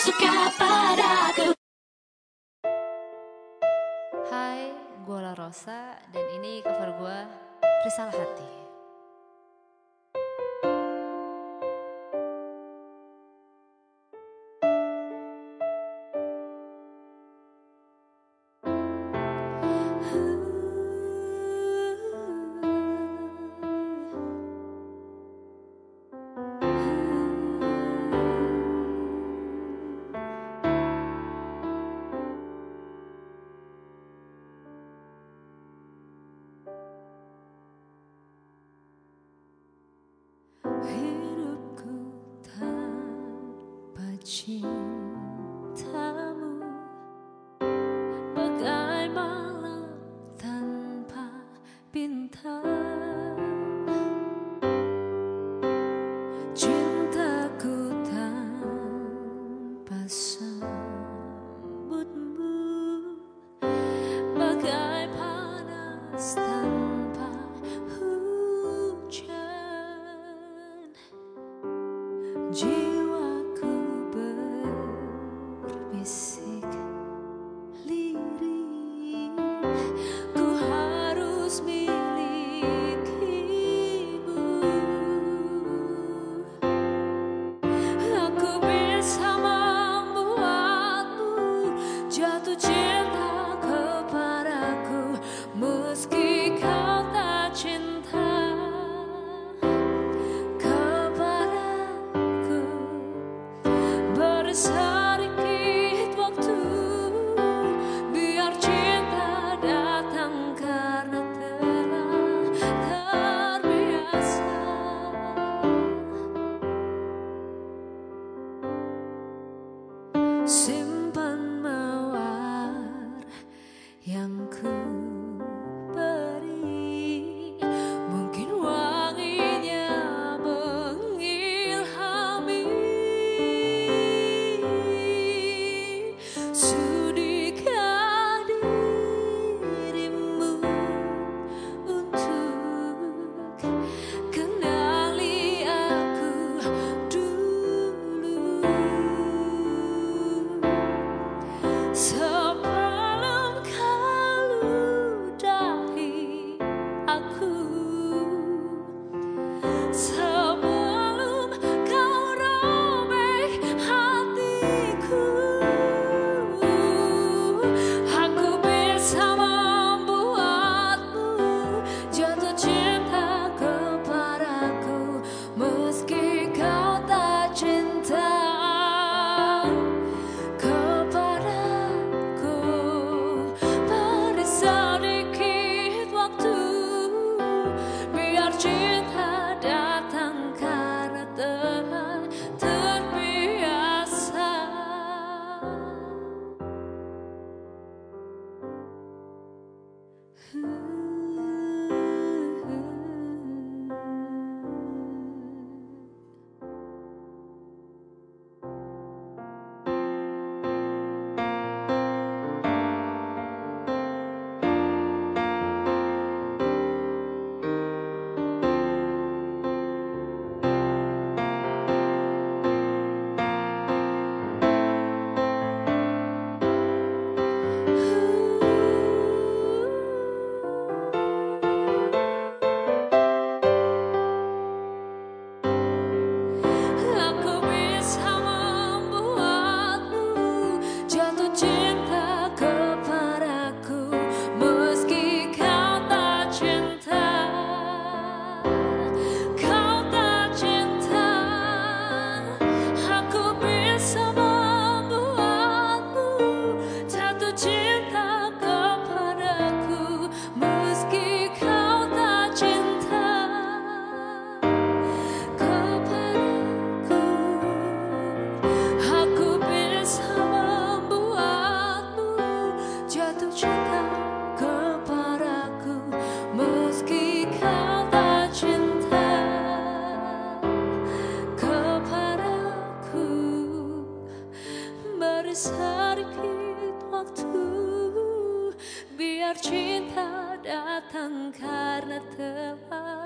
suka Hai, gue La Rosa dan ini cover gue Risalah Hati. cintamu. Bagai malam tanpa bintang. Cintaku tanpa sambutmu. Bagai panas tanpa hujan. Jiwa promise. June. sedikit waktu Biar cinta datang karena telah